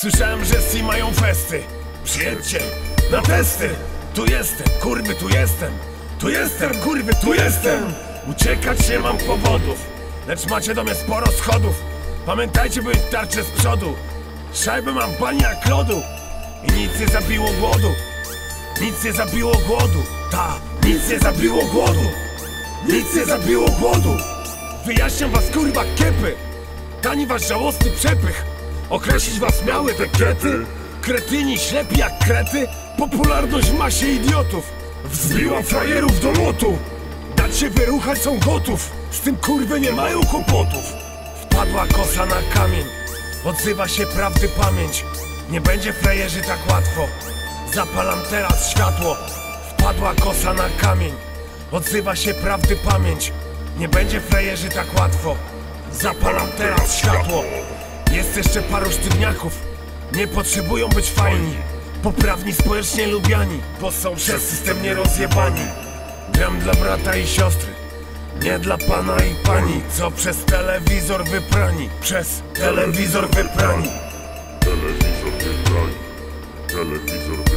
Słyszałem, że si mają festy. Przyjedźcie na testy. Tu jestem, kurwy, tu jestem. Tu jestem, kurwy, tu jestem. Uciekać nie mam powodów, lecz macie do mnie sporo schodów. Pamiętajcie, by tarczę z przodu. Szajby mam pani jak lodu. I nic nie zabiło głodu. Nic nie zabiło głodu. Ta, nic nie zabiło głodu. Nic nie zabiło głodu. Wyjaśniam was, kurwa, kiepy. Tani wasz żałosny przepych Określić was miały te kiety Kretyni ślepi jak krety? Popularność w masie idiotów. Wzbiła frajerów do lotu. Dać się wyruchać są gotów. Z tym kurwy nie mają kłopotów. Wpadła kosa na kamień. Odzywa się prawdy pamięć. Nie będzie frajerzy tak łatwo. Zapalam teraz światło. Wpadła kosa na kamień. Odzywa się prawdy pamięć. Nie będzie frajerzy tak łatwo. Zapalam teraz światło Jest jeszcze paru sztywniaków. Nie potrzebują być fajni. Poprawni, społecznie lubiani Bo są przez system nierozjebani. Gram dla brata i siostry Nie dla pana i pani. Co przez telewizor wyprani Przez telewizor wyprani. Telewizor wybrani, telewizor wybrani.